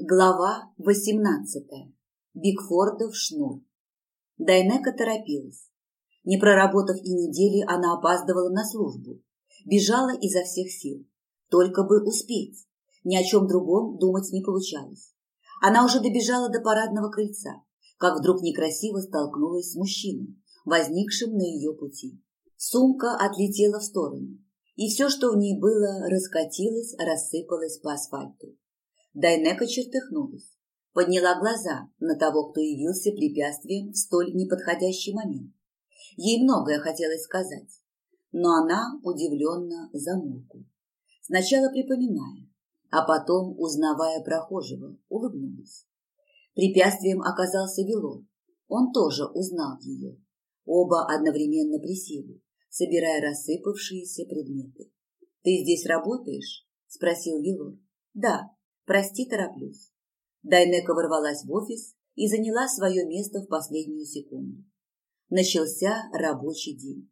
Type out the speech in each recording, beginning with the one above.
Глава 18. Бигфордов шнур. Дайнека торопилась. Не проработав и недели, она опаздывала на службу. Бежала изо всех сил. Только бы успеть. Ни о чем другом думать не получалось. Она уже добежала до парадного крыльца, как вдруг некрасиво столкнулась с мужчиной, возникшим на ее пути. Сумка отлетела в сторону, и все, что в ней было, раскатилось, рассыпалось по асфальту. Дайнека чертыхнулась, подняла глаза на того, кто явился препятствием в столь неподходящий момент. Ей многое хотелось сказать, но она удивленно замолкла. Сначала припоминая, а потом, узнавая прохожего, улыбнулась. Препятствием оказался Вилор. Он тоже узнал ее. Оба одновременно присели, собирая рассыпавшиеся предметы. «Ты здесь работаешь?» – спросил Вилор. «Да», Прости, тороплюсь. Дайнека ворвалась в офис и заняла свое место в последнюю секунду. Начался рабочий день.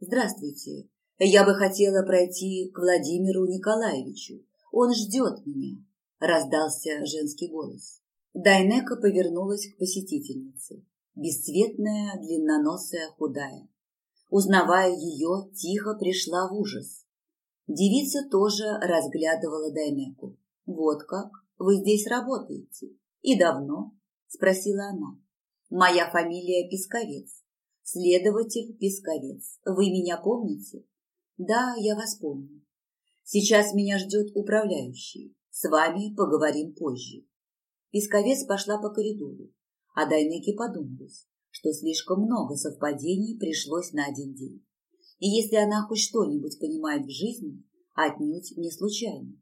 Здравствуйте. Я бы хотела пройти к Владимиру Николаевичу. Он ждет меня, раздался женский голос. Дайнека повернулась к посетительнице. Бесцветная, длинноносая, худая. Узнавая ее, тихо пришла в ужас. Девица тоже разглядывала Дайнеку. «Вот как? Вы здесь работаете? И давно?» – спросила она. «Моя фамилия Песковец. Следователь Песковец. Вы меня помните?» «Да, я вас помню. Сейчас меня ждет управляющий. С вами поговорим позже». Песковец пошла по коридору, а Дайнеке подумалось, что слишком много совпадений пришлось на один день. И если она хоть что-нибудь понимает в жизни, отнюдь не случайно.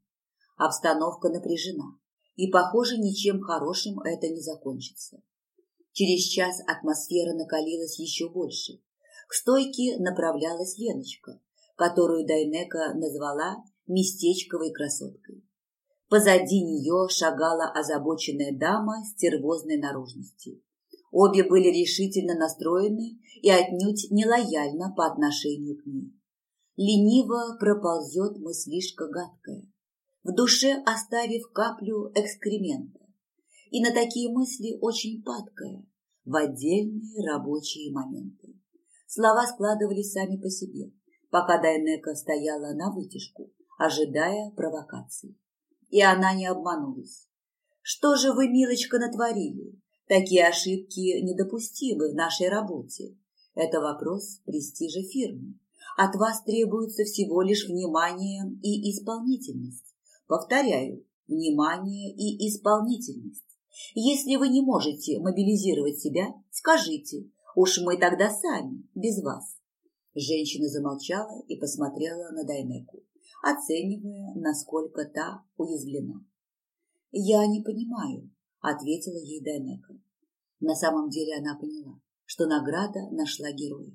Обстановка напряжена, и, похоже, ничем хорошим это не закончится. Через час атмосфера накалилась еще больше. К стойке направлялась Леночка, которую Дайнека назвала местечковой красоткой. Позади нее шагала озабоченная дама с тервозной наружностью. Обе были решительно настроены и отнюдь нелояльно по отношению к ней. Лениво проползет мыслишка гадкая в душе оставив каплю экскремента. И на такие мысли очень падкая в отдельные рабочие моменты. Слова складывались сами по себе, пока Дайнека стояла на вытяжку, ожидая провокации. И она не обманулась. «Что же вы, милочка, натворили? Такие ошибки недопустимы в нашей работе. Это вопрос престижа фирмы. От вас требуется всего лишь внимание и исполнительность. Повторяю, внимание и исполнительность. Если вы не можете мобилизировать себя, скажите, уж мы тогда сами, без вас. Женщина замолчала и посмотрела на Дайнеку, оценивая, насколько та уязвлена. «Я не понимаю», — ответила ей Дайнека. На самом деле она поняла, что награда нашла героя.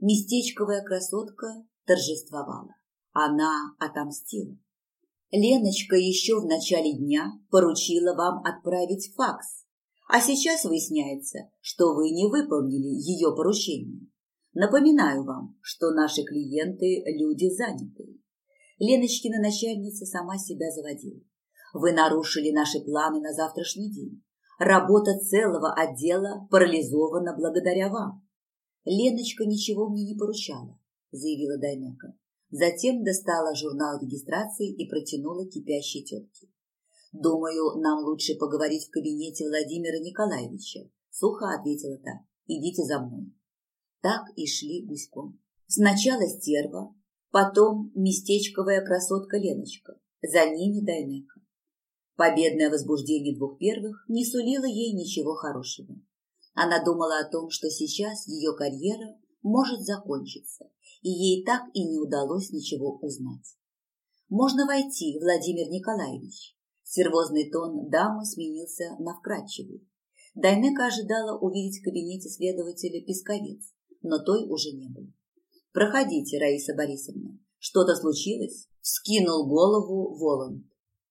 Местечковая красотка торжествовала. Она отомстила. Леночка еще в начале дня поручила вам отправить факс, а сейчас выясняется, что вы не выполнили ее поручение. Напоминаю вам, что наши клиенты – люди занятые. Леночкина начальница сама себя заводила. Вы нарушили наши планы на завтрашний день. Работа целого отдела парализована благодаря вам. Леночка ничего мне не поручала, заявила Дайнека. Затем достала журнал регистрации и протянула кипящей тетке. «Думаю, нам лучше поговорить в кабинете Владимира Николаевича», – сухо ответила та. «Идите за мной». Так и шли гуськом. Сначала стерва, потом местечковая красотка Леночка, за ними Дайнека. Победное возбуждение двух первых не сулило ей ничего хорошего. Она думала о том, что сейчас ее карьера может закончиться, и ей так и не удалось ничего узнать. «Можно войти, Владимир Николаевич». Сервозный тон дамы сменился на вкрадчивый. Дайнека ожидала увидеть в кабинете следователя Песковец, но той уже не было. «Проходите, Раиса Борисовна. Что-то случилось?» – скинул голову Воланд.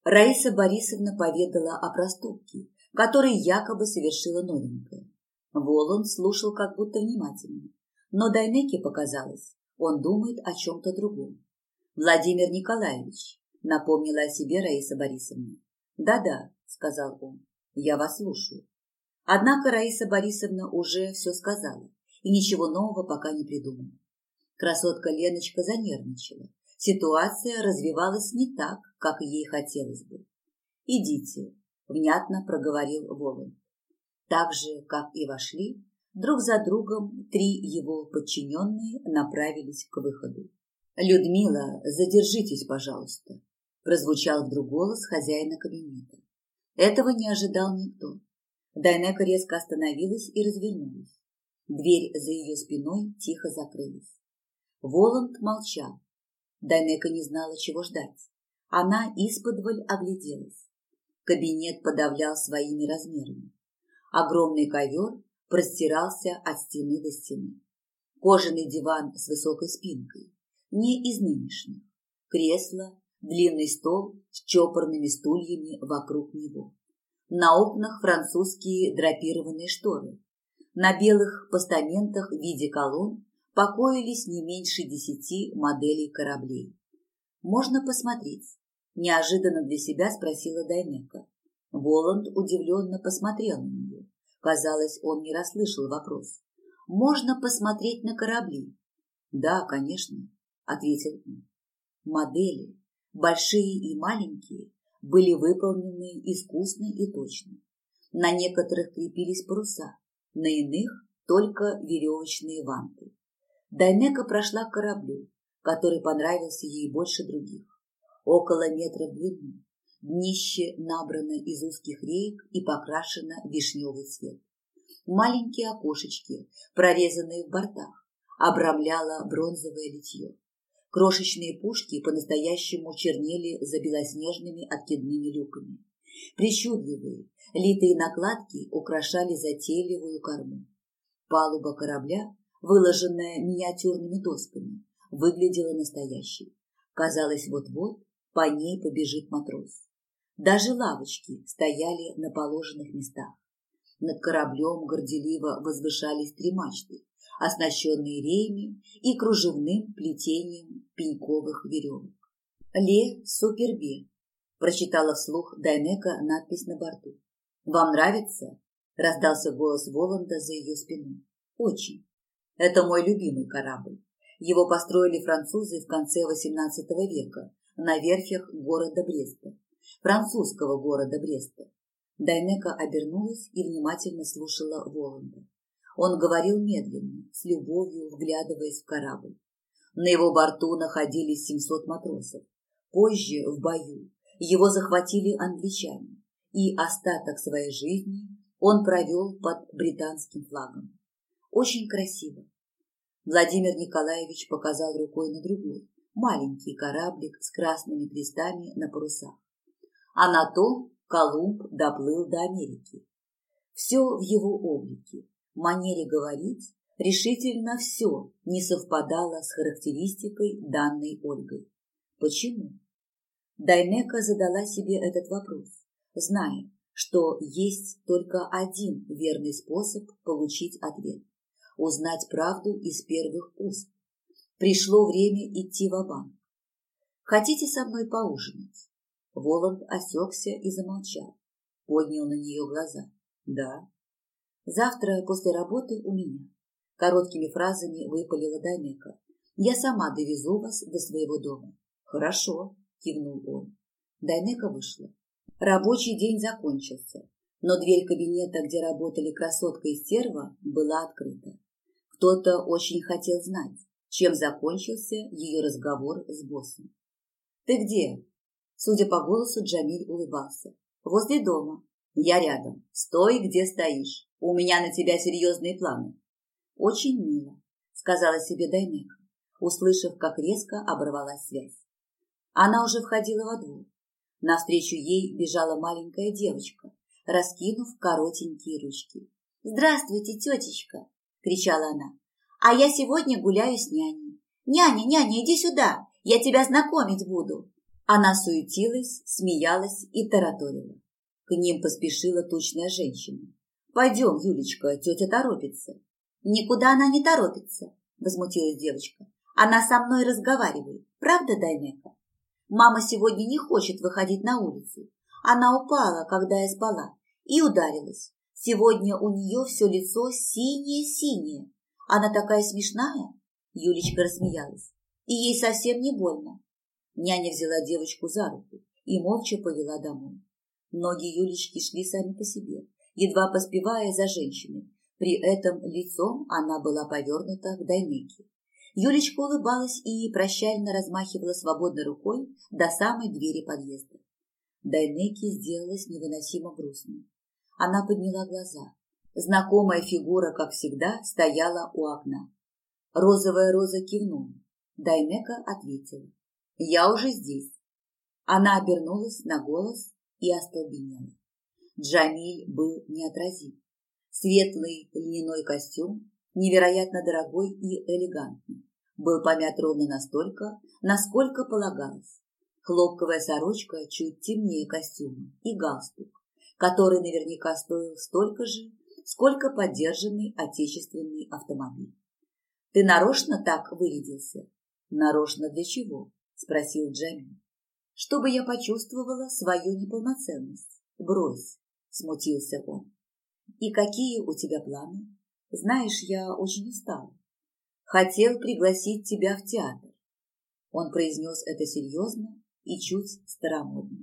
Раиса Борисовна поведала о проступке, который якобы совершила новенькая. Воланд слушал как будто внимательно, но Дайнеке показалось, он думает о чем-то другом. Владимир Николаевич, напомнила о себе Раиса Борисовна. Да-да, сказал он. Я вас слушаю. Однако Раиса Борисовна уже все сказала и ничего нового пока не придумала. Красотка Леночка занервничала. Ситуация развивалась не так, как ей хотелось бы. «Идите», – внятно проговорил Воланд. Так же, как и вошли, друг за другом три его подчиненные направились к выходу. «Людмила, задержитесь, пожалуйста», – прозвучал вдруг голос хозяина кабинета. Этого не ожидал никто. Дайнека резко остановилась и развернулась. Дверь за ее спиной тихо закрылась. Воланд молчал. Дайнека не знала, чего ждать. Она исподволь огляделась. Кабинет подавлял своими размерами. Огромный ковер простирался от стены до стены. Кожаный диван с высокой спинкой, не из нынешних. Кресло, длинный стол с чопорными стульями вокруг него. На окнах французские драпированные шторы. На белых постаментах в виде колонн покоились не меньше десяти моделей кораблей. «Можно посмотреть?» – неожиданно для себя спросила Дайнека. Воланд удивленно посмотрел на нее. Казалось, он не расслышал вопрос. «Можно посмотреть на корабли?» «Да, конечно», – ответил он. Модели, большие и маленькие, были выполнены искусно и точно. На некоторых крепились паруса, на иных только веревочные ванты. Дайнека прошла к кораблю, который понравился ей больше других. Около метра в длину. Днище набрано из узких реек и покрашено вишневый цвет. Маленькие окошечки, прорезанные в бортах, обрамляло бронзовое литье. Крошечные пушки по-настоящему чернели за белоснежными откидными люками. Причудливые, литые накладки украшали затейливую корму. Палуба корабля, выложенная миниатюрными досками, выглядела настоящей. Казалось, вот-вот по ней побежит матрос. Даже лавочки стояли на положенных местах. Над кораблем горделиво возвышались три мачты, оснащенные реями и кружевным плетением пеньковых веревок. «Ле Супербе», – прочитала вслух Дайнека надпись на борту. «Вам нравится?» – раздался голос Воланда за ее спиной. «Очень. Это мой любимый корабль. Его построили французы в конце XVIII века на верфях города Бреста, французского города Бреста. Дайнека обернулась и внимательно слушала Воланда. Он говорил медленно, с любовью вглядываясь в корабль. На его борту находились 700 матросов. Позже, в бою, его захватили англичане, и остаток своей жизни он провел под британским флагом. Очень красиво. Владимир Николаевич показал рукой на другой, маленький кораблик с красными крестами на парусах. А на том Колумб доплыл до Америки. Все в его облике, манере говорить, решительно все не совпадало с характеристикой данной Ольгой. Почему? Дайнека задала себе этот вопрос, зная, что есть только один верный способ получить ответ – узнать правду из первых уст. Пришло время идти в банк «Хотите со мной поужинать?» Воланд осекся и замолчал, поднял на нее глаза. «Да». «Завтра после работы у меня», – короткими фразами выпалила Дайнека. «Я сама довезу вас до своего дома». «Хорошо», – кивнул он. Дайнека вышла. Рабочий день закончился, но дверь кабинета, где работали красотка и стерва, была открыта. Кто-то очень хотел знать, чем закончился ее разговор с боссом. «Ты где?» Судя по голосу, Джамиль улыбался. «Возле дома. Я рядом. Стой, где стоишь. У меня на тебя серьезные планы». «Очень мило», — сказала себе Дайнека, услышав, как резко оборвалась связь. Она уже входила во двор. Навстречу ей бежала маленькая девочка, раскинув коротенькие ручки. «Здравствуйте, тетечка!» – кричала она. «А я сегодня гуляю с няней. Няня, няня, иди сюда, я тебя знакомить буду!» Она суетилась, смеялась и тараторила. К ним поспешила тучная женщина. «Пойдем, Юлечка, тетя торопится». «Никуда она не торопится», – возмутилась девочка. «Она со мной разговаривает. Правда, Дайнека?» Мама сегодня не хочет выходить на улицу. Она упала, когда я спала, и ударилась. Сегодня у нее все лицо синее-синее. Она такая смешная. Юлечка рассмеялась. И ей совсем не больно. Няня взяла девочку за руку и молча повела домой. Ноги Юлечки шли сами по себе, едва поспевая за женщиной. При этом лицом она была повернута к Дайнеке. Юлечка улыбалась и прощально размахивала свободной рукой до самой двери подъезда. Дайнеке сделалось невыносимо грустно. Она подняла глаза. Знакомая фигура, как всегда, стояла у окна. Розовая роза кивнула. Дайнека ответила. «Я уже здесь». Она обернулась на голос и остолбенела. Джамиль был неотразим. Светлый льняной костюм, невероятно дорогой и элегантный, был помят ровно настолько, насколько полагалось. Хлопковая сорочка чуть темнее костюма и галстук, который наверняка стоил столько же, сколько поддержанный отечественный автомобиль. «Ты нарочно так вырядился?» «Нарочно для чего?» – спросил Джамиль. «Чтобы я почувствовала свою неполноценность. Брось!» – смутился он. «И какие у тебя планы? Знаешь, я очень устала. Хотел пригласить тебя в театр». Он произнес это серьезно и чуть старомодно.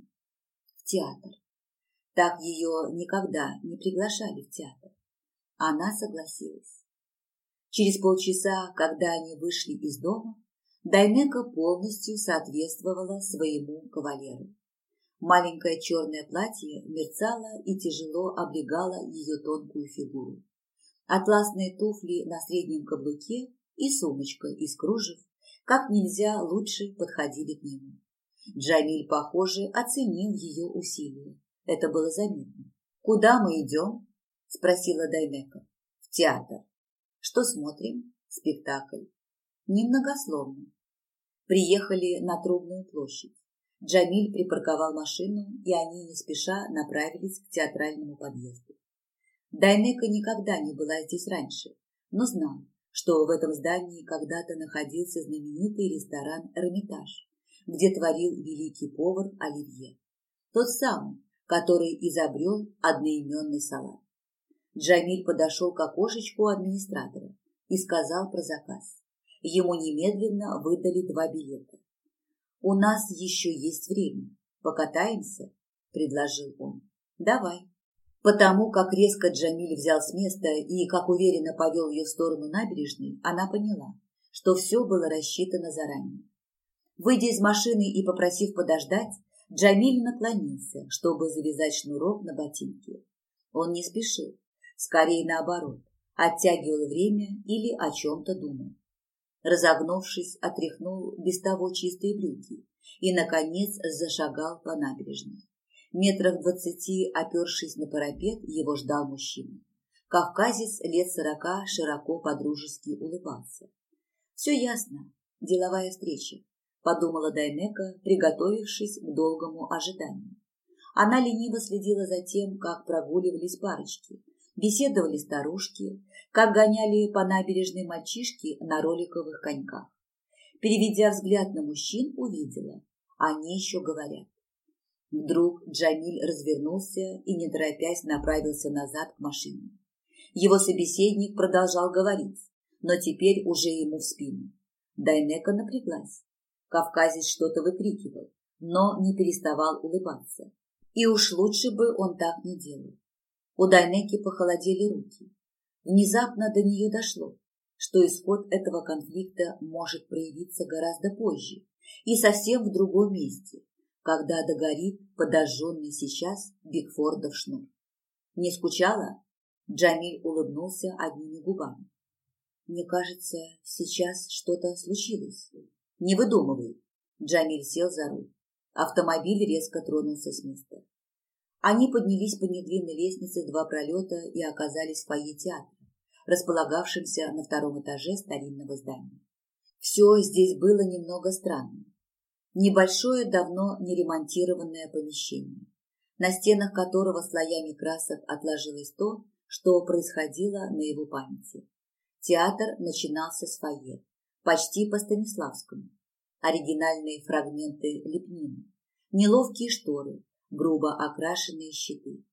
В театр. Так ее никогда не приглашали в театр. Она согласилась. Через полчаса, когда они вышли из дома, Дайнека полностью соответствовала своему кавалеру. Маленькое черное платье мерцало и тяжело облегало ее тонкую фигуру. Атласные туфли на среднем каблуке и сумочка из кружев как нельзя лучше подходили к нему. Джамиль, похоже, оценил ее усилия. Это было заметно. «Куда мы идем?» – спросила Дайнека. «В театр». «Что смотрим?» «Спектакль». Немногословно. Приехали на Трубную площадь. Джамиль припарковал машину, и они не спеша направились к театральному подъезду. Дайнека никогда не была здесь раньше, но знала, что в этом здании когда-то находился знаменитый ресторан «Эрмитаж», где творил великий повар Оливье. Тот самый, который изобрел одноименный салат. Джамиль подошел к окошечку администратора и сказал про заказ. Ему немедленно выдали два билета. «У нас еще есть время. Покатаемся?» – предложил он. «Давай». Потому как резко Джамиль взял с места и как уверенно повел ее в сторону набережной, она поняла, что все было рассчитано заранее. Выйдя из машины и попросив подождать, Джамиль наклонился, чтобы завязать шнурок на ботинке. Он не спешил, скорее наоборот, оттягивал время или о чем-то думал. Разогнувшись, отряхнул без того чистые брюки и, наконец, зашагал по набережной. Метрах двадцати, опершись на парапет, его ждал мужчина. Кавказец лет сорока широко подружески улыбался. Все ясно, деловая встреча подумала Дайнека, приготовившись к долгому ожиданию. Она лениво следила за тем, как прогуливались парочки, беседовали старушки, как гоняли по набережной мальчишки на роликовых коньках. Переведя взгляд на мужчин, увидела, они еще говорят. Вдруг Джамиль развернулся и, не торопясь, направился назад к машине. Его собеседник продолжал говорить, но теперь уже ему в спину. Дайнека напряглась. Кавказец что-то выкрикивал, но не переставал улыбаться. И уж лучше бы он так не делал. У Дайнеки похолодели руки. Внезапно до нее дошло, что исход этого конфликта может проявиться гораздо позже и совсем в другом месте, когда догорит подожженный сейчас Бигфордов шнур. Не скучала? Джамиль улыбнулся одними губами. Мне кажется, сейчас что-то случилось. Не выдумывай. Джамиль сел за руль. Автомобиль резко тронулся с места. Они поднялись по недлинной лестнице два пролета и оказались в фойе театра, располагавшемся на втором этаже старинного здания. Все здесь было немного странно. Небольшое, давно не ремонтированное помещение, на стенах которого слоями красок отложилось то, что происходило на его памяти. Театр начинался с фойе, почти по Станиславскому. Оригинальные фрагменты лепнины, неловкие шторы, грубо окрашенные щиты.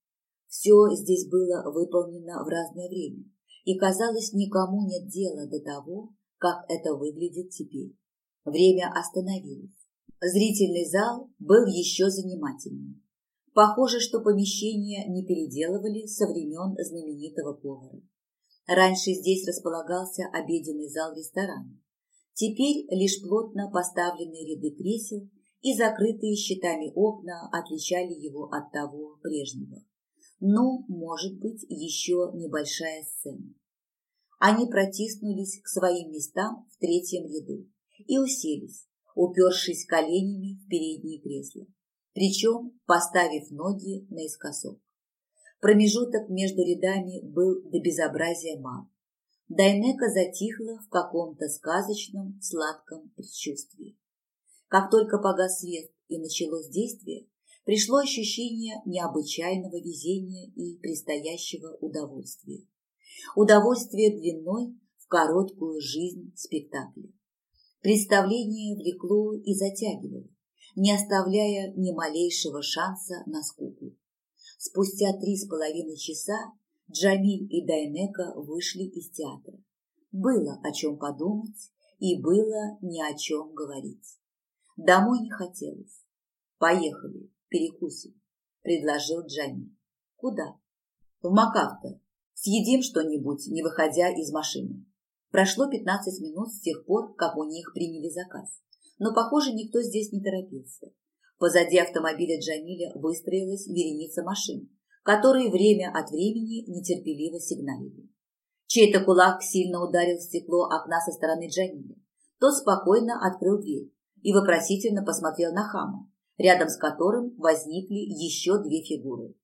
Все здесь было выполнено в разное время, и, казалось, никому нет дела до того, как это выглядит теперь. Время остановилось. Зрительный зал был еще занимательнее. Похоже, что помещение не переделывали со времен знаменитого повара. Раньше здесь располагался обеденный зал ресторана. Теперь лишь плотно поставленные ряды кресел и закрытые щитами окна отличали его от того прежнего. Ну, может быть, еще небольшая сцена. Они протиснулись к своим местам в третьем ряду и уселись, упершись коленями в передние кресла, причем поставив ноги наискосок. Промежуток между рядами был до безобразия мал. Дайнека затихла в каком-то сказочном сладком предчувствии. Как только погас свет и началось действие, пришло ощущение необычайного везения и предстоящего удовольствия. Удовольствие длиной в короткую жизнь спектакля. Представление влекло и затягивало, не оставляя ни малейшего шанса на скуку. Спустя три с половиной часа Джамиль и Дайнека вышли из театра. Было о чем подумать и было ни о чем говорить. Домой не хотелось. Поехали, перекусим, предложил Джамиль. Куда? В Макавто. Съедим что-нибудь, не выходя из машины. Прошло пятнадцать минут с тех пор, как у них приняли заказ. Но, похоже, никто здесь не торопился. Позади автомобиля Джамиля выстроилась вереница машин, которые время от времени нетерпеливо сигналили. Чей-то кулак сильно ударил в стекло окна со стороны Джамиля. Тот спокойно открыл дверь и вопросительно посмотрел на хама, рядом с которым возникли еще две фигуры.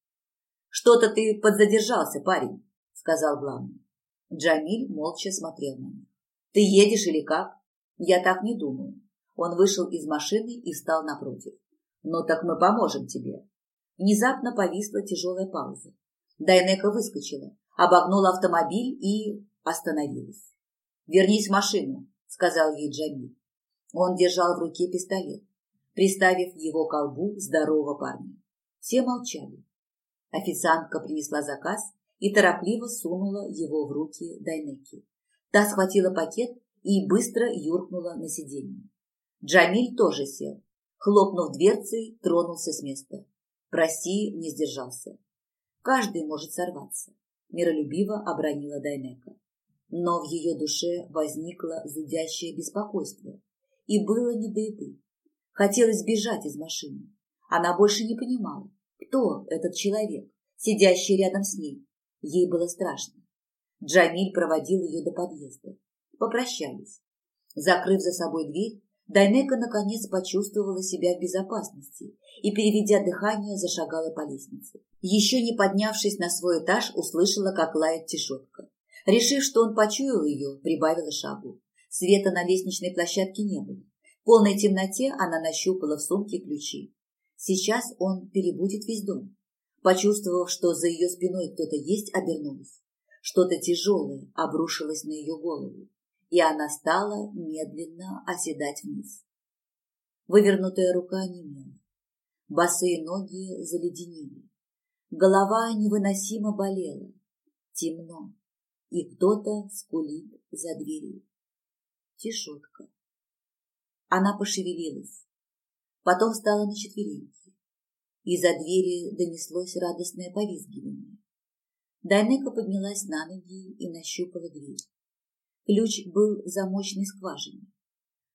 «Что-то ты подзадержался, парень», — сказал главный. Джамиль молча смотрел на них. «Ты едешь или как?» «Я так не думаю». Он вышел из машины и встал напротив. «Ну так мы поможем тебе». Внезапно повисла тяжелая пауза. Дайнека выскочила, обогнула автомобиль и остановилась. «Вернись в машину», — сказал ей Джамиль. Он держал в руке пистолет, приставив его к колбу здорового парня. Все молчали. Официантка принесла заказ и торопливо сунула его в руки Дайнеки. Та схватила пакет и быстро юркнула на сиденье. Джамиль тоже сел. Хлопнув дверцей, тронулся с места. Проси не сдержался. Каждый может сорваться, миролюбиво обронила Дайнека. Но в ее душе возникло зудящее беспокойство, и было не до еды. Хотелось бежать из машины. Она больше не понимала, кто этот человек, сидящий рядом с ней. Ей было страшно. Джамиль проводил ее до подъезда. Попрощались. Закрыв за собой дверь, Дайнека наконец почувствовала себя в безопасности и, переведя дыхание, зашагала по лестнице. Еще не поднявшись на свой этаж, услышала, как лает тишотка. Решив, что он почуял ее, прибавила шагу. Света на лестничной площадке не было. В полной темноте она нащупала в сумке ключи. Сейчас он перебудет весь дом. Почувствовав, что за ее спиной кто-то есть, обернулась. Что-то тяжелое обрушилось на ее голову, и она стала медленно оседать вниз. Вывернутая рука немела. Босые ноги заледенели. Голова невыносимо болела. Темно, и кто-то скулит за дверью тишотка. Она пошевелилась, потом встала на четвереньки. Из-за двери донеслось радостное повизгивание. Дайнека поднялась на ноги и нащупала дверь. Ключ был в замочной скважине.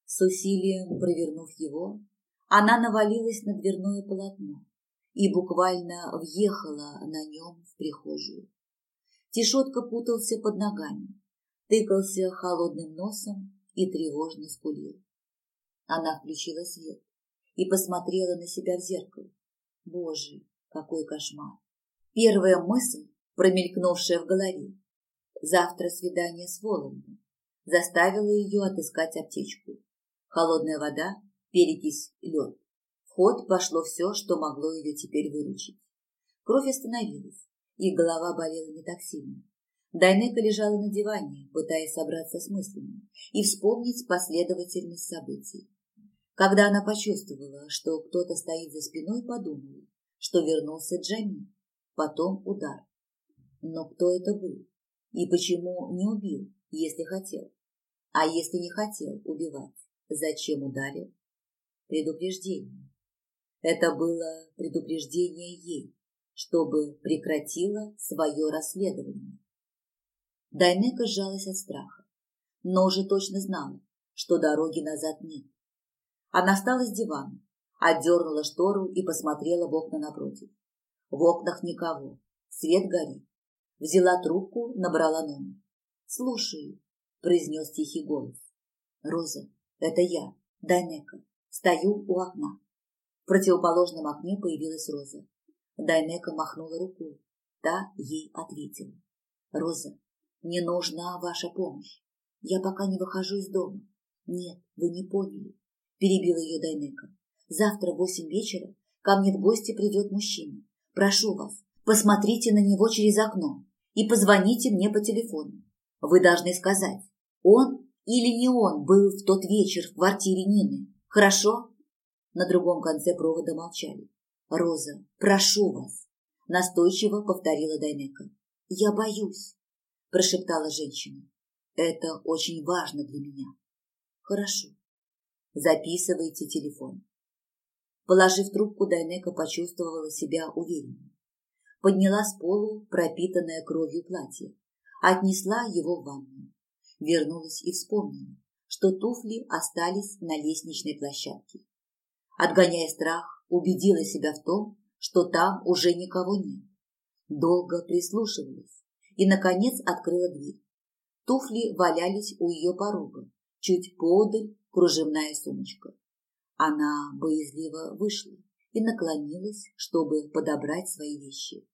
С усилием провернув его, она навалилась на дверное полотно и буквально въехала на нем в прихожую. Тишотка путался под ногами, тыкался холодным носом и тревожно скулил. Она включила свет и посмотрела на себя в зеркало. Боже, какой кошмар! Первая мысль, промелькнувшая в голове, завтра свидание с Воландом, заставила ее отыскать аптечку. Холодная вода, перекись, лед. В ход пошло все, что могло ее теперь выручить. Кровь остановилась, и голова болела не так сильно. Дайнека лежала на диване, пытаясь собраться с мыслями и вспомнить последовательность событий. Когда она почувствовала, что кто-то стоит за спиной, подумала, что вернулся Джами. Потом удар. Но кто это был? И почему не убил, если хотел? А если не хотел убивать, зачем ударил? Предупреждение. Это было предупреждение ей, чтобы прекратила свое расследование. Дайнека сжалась от страха, но уже точно знала, что дороги назад нет. Она встала с дивана, отдернула штору и посмотрела в окна напротив. В окнах никого, свет горит. Взяла трубку, набрала номер. «Слушаю», – произнес тихий голос. «Роза, это я, Дайнека. Стою у окна». В противоположном окне появилась Роза. Дайнека махнула рукой. Та ей ответила. «Роза, мне нужна ваша помощь. Я пока не выхожу из дома». «Нет, вы не поняли», – перебила ее Дайнека. «Завтра в восемь вечера ко мне в гости придет мужчина. Прошу вас, посмотрите на него через окно и позвоните мне по телефону. Вы должны сказать, он или не он был в тот вечер в квартире Нины. Хорошо?» На другом конце провода молчали. «Роза, прошу вас!» Настойчиво повторила Дайнека. «Я боюсь», прошептала женщина. «Это очень важно для меня». «Хорошо. Записывайте телефон». Положив трубку, Дайнека почувствовала себя увереннее. Подняла с полу пропитанное кровью платье, отнесла его в ванную. Вернулась и вспомнила, что туфли остались на лестничной площадке. Отгоняя страх, убедила себя в том, что там уже никого нет. Долго прислушивалась и, наконец, открыла дверь. Туфли валялись у ее порога, чуть подаль кружевная сумочка. Она боязливо вышла и наклонилась, чтобы подобрать свои вещи.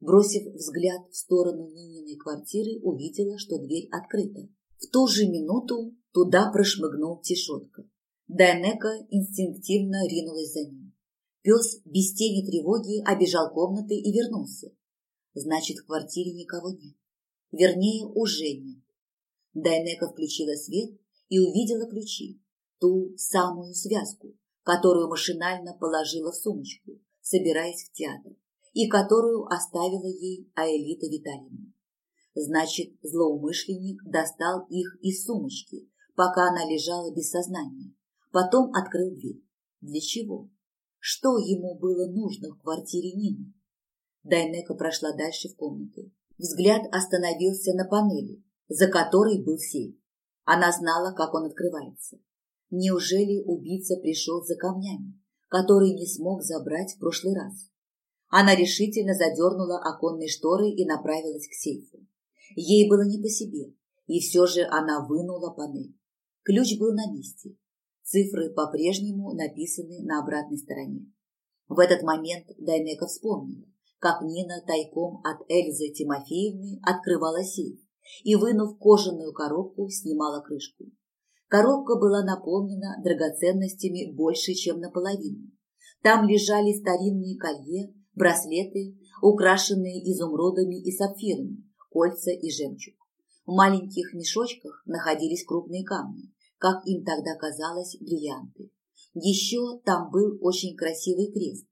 Бросив взгляд в сторону Нининой квартиры, увидела, что дверь открыта. В ту же минуту туда прошмыгнул Тишотка. Дайнека инстинктивно ринулась за ним. Пес без тени тревоги обежал комнаты и вернулся. Значит, в квартире никого нет. Вернее, уже нет. Дайнека включила свет и увидела ключи. Ту самую связку, которую машинально положила в сумочку, собираясь в театр, и которую оставила ей Аэлита Витальевна. Значит, злоумышленник достал их из сумочки, пока она лежала без сознания. Потом открыл дверь. Для чего? Что ему было нужно в квартире Нины? Дайнека прошла дальше в комнату. Взгляд остановился на панели, за которой был сейф. Она знала, как он открывается. Неужели убийца пришел за камнями, которые не смог забрать в прошлый раз? Она решительно задернула оконные шторы и направилась к сейфу. Ей было не по себе, и все же она вынула панель. Ключ был на месте. Цифры по-прежнему написаны на обратной стороне. В этот момент Дайнека вспомнила, как Нина тайком от Эльзы Тимофеевны открывала сейф и, вынув кожаную коробку, снимала крышку. Коробка была наполнена драгоценностями больше, чем наполовину. Там лежали старинные колье, браслеты, украшенные изумрудами и сапфирами, кольца и жемчуг. В маленьких мешочках находились крупные камни, как им тогда казалось, бриллианты. Еще там был очень красивый крест,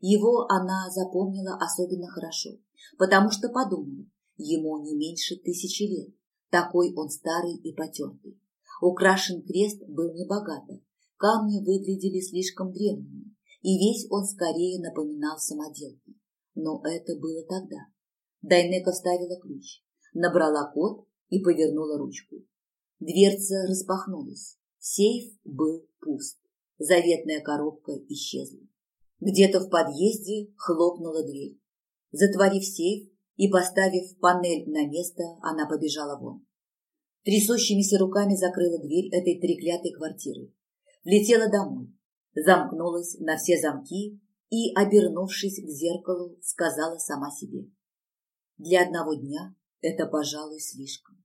его она запомнила особенно хорошо, потому что подумала, ему не меньше тысячи лет, такой он старый и потертый. Украшен крест был небогато, камни выглядели слишком древними, и весь он скорее напоминал самоделки. Но это было тогда. Дайнека вставила ключ, набрала код и повернула ручку. Дверца распахнулась. Сейф был пуст. Заветная коробка исчезла. Где-то в подъезде хлопнула дверь. Затворив сейф и поставив панель на место, она побежала вон. Трясущимися руками закрыла дверь этой треклятой квартиры. Влетела домой, замкнулась на все замки и, обернувшись к зеркалу, сказала сама себе. Для одного дня это, пожалуй, слишком.